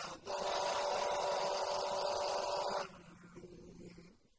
لظالمون